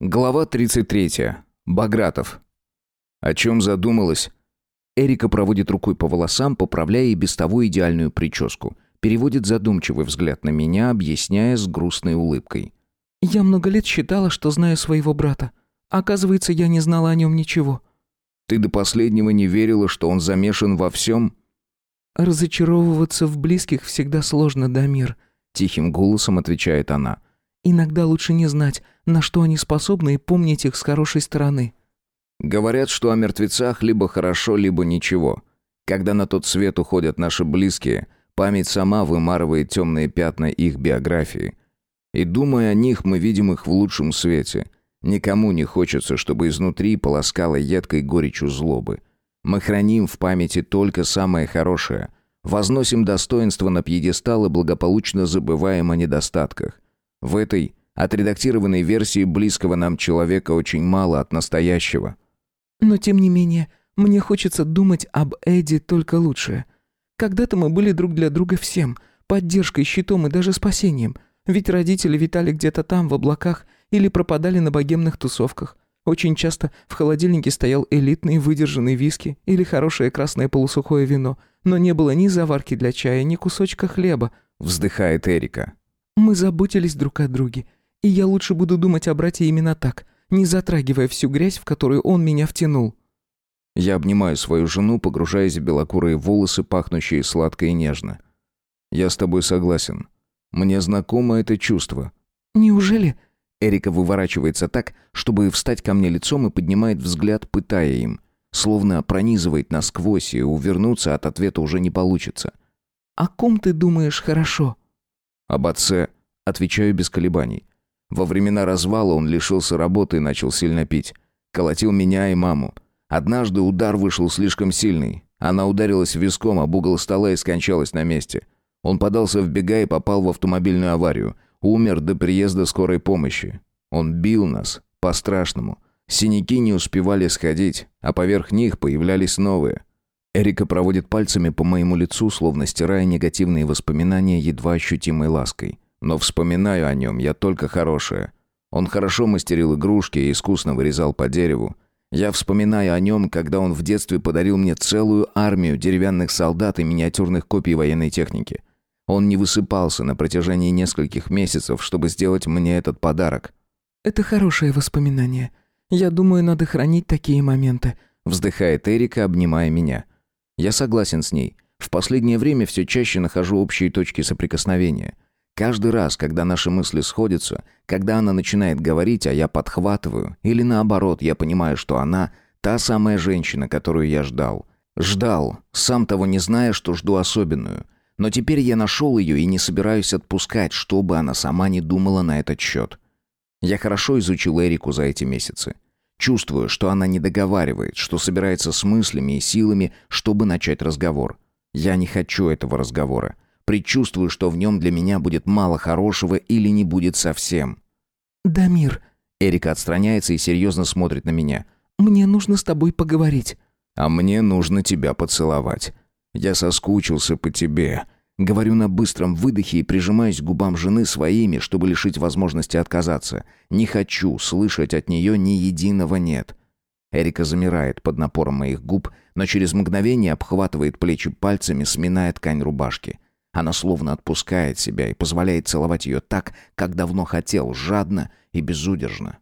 Глава 33. Багратов. О чем задумалась? Эрика проводит рукой по волосам, поправляя и без того идеальную прическу. Переводит задумчивый взгляд на меня, объясняя с грустной улыбкой. «Я много лет считала, что знаю своего брата. Оказывается, я не знала о нем ничего». «Ты до последнего не верила, что он замешан во всем?» «Разочаровываться в близких всегда сложно, Дамир», — тихим голосом отвечает она. Иногда лучше не знать, на что они способны, и помнить их с хорошей стороны. Говорят, что о мертвецах либо хорошо, либо ничего. Когда на тот свет уходят наши близкие, память сама вымарывает темные пятна их биографии. И думая о них, мы видим их в лучшем свете. Никому не хочется, чтобы изнутри полоскало едкой горечью злобы. Мы храним в памяти только самое хорошее, возносим достоинство на пьедестал и благополучно забываем о недостатках. В этой отредактированной версии близкого нам человека очень мало от настоящего. Но тем не менее, мне хочется думать об Эдди только лучшее. Когда-то мы были друг для друга всем, поддержкой, щитом и даже спасением. Ведь родители витали где-то там, в облаках, или пропадали на богемных тусовках. Очень часто в холодильнике стоял элитный выдержанный виски или хорошее красное полусухое вино, но не было ни заварки для чая, ни кусочка хлеба, вздыхает Эрика. Мы заботились друг о друге, и я лучше буду думать о брате именно так, не затрагивая всю грязь, в которую он меня втянул». Я обнимаю свою жену, погружаясь в белокурые волосы, пахнущие сладко и нежно. «Я с тобой согласен. Мне знакомо это чувство». «Неужели?» Эрика выворачивается так, чтобы встать ко мне лицом и поднимает взгляд, пытая им. Словно пронизывает насквозь, и увернуться от ответа уже не получится. «О ком ты думаешь хорошо?» Об отце отвечаю без колебаний. Во времена развала он лишился работы и начал сильно пить. Колотил меня и маму. Однажды удар вышел слишком сильный. Она ударилась виском об угол стола и скончалась на месте. Он подался в бега и попал в автомобильную аварию. Умер до приезда скорой помощи. Он бил нас, по-страшному. Синяки не успевали сходить, а поверх них появлялись новые. Эрика проводит пальцами по моему лицу, словно стирая негативные воспоминания едва ощутимой лаской. Но вспоминаю о нем я только хорошее. Он хорошо мастерил игрушки и искусно вырезал по дереву. Я вспоминаю о нем, когда он в детстве подарил мне целую армию деревянных солдат и миниатюрных копий военной техники. Он не высыпался на протяжении нескольких месяцев, чтобы сделать мне этот подарок. «Это хорошее воспоминание. Я думаю, надо хранить такие моменты», вздыхает Эрика, обнимая меня. Я согласен с ней. В последнее время все чаще нахожу общие точки соприкосновения. Каждый раз, когда наши мысли сходятся, когда она начинает говорить, а я подхватываю, или наоборот, я понимаю, что она та самая женщина, которую я ждал. Ждал, сам того не зная, что жду особенную. Но теперь я нашел ее и не собираюсь отпускать, чтобы она сама не думала на этот счет. Я хорошо изучил Эрику за эти месяцы. Чувствую, что она не договаривает, что собирается с мыслями и силами, чтобы начать разговор. Я не хочу этого разговора. Предчувствую, что в нем для меня будет мало хорошего или не будет совсем. «Дамир...» Эрика отстраняется и серьезно смотрит на меня. «Мне нужно с тобой поговорить». «А мне нужно тебя поцеловать. Я соскучился по тебе. Говорю на быстром выдохе и прижимаюсь к губам жены своими, чтобы лишить возможности отказаться. Не хочу слышать от нее ни единого «нет». Эрика замирает под напором моих губ, но через мгновение обхватывает плечи пальцами, сминая ткань рубашки. Она словно отпускает себя и позволяет целовать ее так, как давно хотел, жадно и безудержно.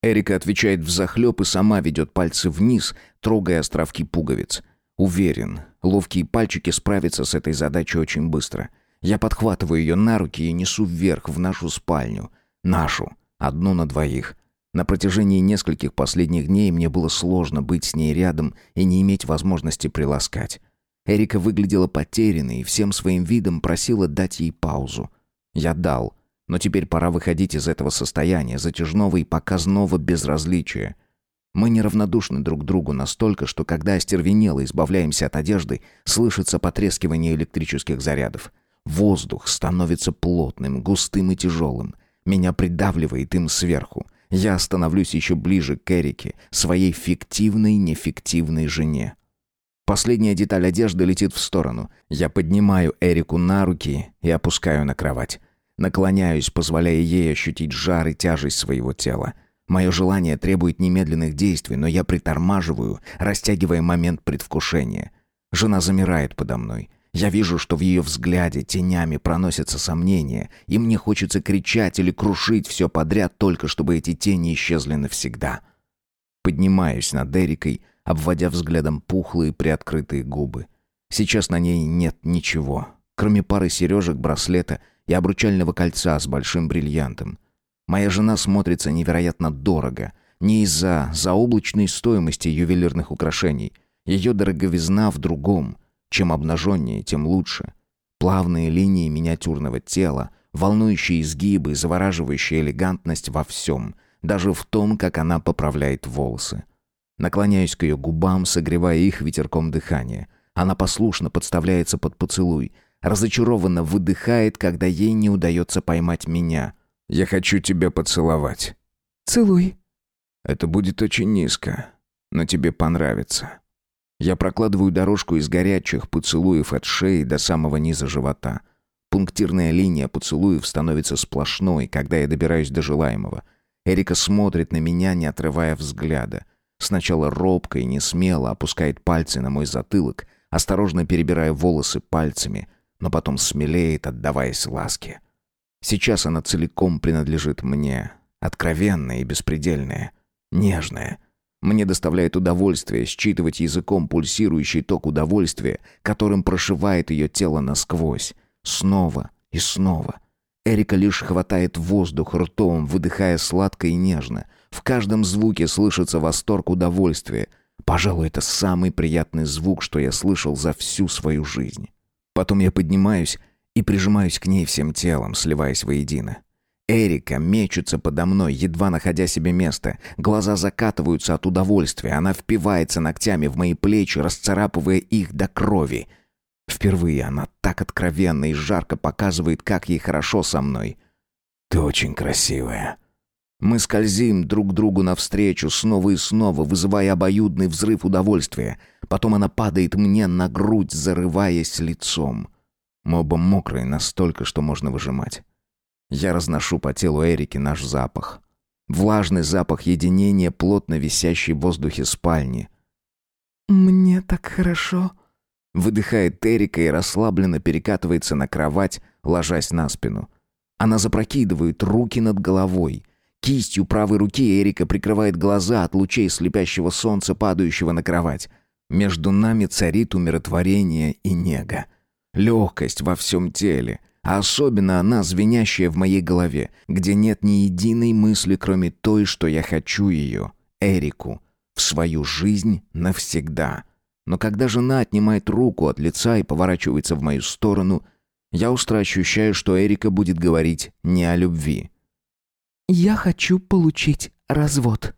Эрика отвечает взахлеб и сама ведет пальцы вниз, трогая островки пуговиц. Уверен, ловкие пальчики справятся с этой задачей очень быстро. Я подхватываю ее на руки и несу вверх в нашу спальню. Нашу. Одну на двоих. На протяжении нескольких последних дней мне было сложно быть с ней рядом и не иметь возможности приласкать. Эрика выглядела потерянной и всем своим видом просила дать ей паузу. Я дал, но теперь пора выходить из этого состояния, затяжного и показного безразличия. Мы неравнодушны друг другу настолько, что когда остервенело избавляемся от одежды, слышится потрескивание электрических зарядов. Воздух становится плотным, густым и тяжелым. Меня придавливает им сверху. Я становлюсь еще ближе к Эрике, своей фиктивной, нефиктивной жене. Последняя деталь одежды летит в сторону. Я поднимаю Эрику на руки и опускаю на кровать. Наклоняюсь, позволяя ей ощутить жар и тяжесть своего тела. Мое желание требует немедленных действий, но я притормаживаю, растягивая момент предвкушения. Жена замирает подо мной. Я вижу, что в ее взгляде тенями проносятся сомнения, и мне хочется кричать или крушить все подряд, только чтобы эти тени исчезли навсегда. Поднимаюсь над Эрикой, обводя взглядом пухлые приоткрытые губы. Сейчас на ней нет ничего, кроме пары сережек, браслета и обручального кольца с большим бриллиантом. Моя жена смотрится невероятно дорого, не из-за заоблачной стоимости ювелирных украшений. Ее дороговизна в другом. Чем обнаженнее, тем лучше. Плавные линии миниатюрного тела, волнующие изгибы, завораживающая элегантность во всем, даже в том, как она поправляет волосы. Наклоняюсь к ее губам, согревая их ветерком дыхания. Она послушно подставляется под поцелуй, разочарованно выдыхает, когда ей не удается поймать меня — я хочу тебя поцеловать. Целуй. Это будет очень низко, но тебе понравится. Я прокладываю дорожку из горячих поцелуев от шеи до самого низа живота. Пунктирная линия поцелуев становится сплошной, когда я добираюсь до желаемого. Эрика смотрит на меня, не отрывая взгляда. Сначала робко и несмело опускает пальцы на мой затылок, осторожно перебирая волосы пальцами, но потом смелеет, отдаваясь ласке. Сейчас она целиком принадлежит мне. Откровенная и беспредельная. Нежная. Мне доставляет удовольствие считывать языком пульсирующий ток удовольствия, которым прошивает ее тело насквозь. Снова и снова. Эрика лишь хватает воздух ртом, выдыхая сладко и нежно. В каждом звуке слышится восторг удовольствия. Пожалуй, это самый приятный звук, что я слышал за всю свою жизнь. Потом я поднимаюсь и прижимаюсь к ней всем телом, сливаясь воедино. Эрика мечется подо мной, едва находя себе место. Глаза закатываются от удовольствия. Она впивается ногтями в мои плечи, расцарапывая их до крови. Впервые она так откровенно и жарко показывает, как ей хорошо со мной. «Ты очень красивая». Мы скользим друг другу навстречу снова и снова, вызывая обоюдный взрыв удовольствия. Потом она падает мне на грудь, зарываясь лицом. Мы оба мокрые настолько, что можно выжимать. Я разношу по телу Эрики наш запах. Влажный запах единения, плотно висящий в воздухе спальни. «Мне так хорошо», — выдыхает Эрика и расслабленно перекатывается на кровать, ложась на спину. Она запрокидывает руки над головой. Кистью правой руки Эрика прикрывает глаза от лучей слепящего солнца, падающего на кровать. Между нами царит умиротворение и нега. Легкость во всем теле, а особенно она, звенящая в моей голове, где нет ни единой мысли, кроме той, что я хочу ее, Эрику, в свою жизнь навсегда. Но когда жена отнимает руку от лица и поворачивается в мою сторону, я остро ощущаю, что Эрика будет говорить не о любви. «Я хочу получить развод».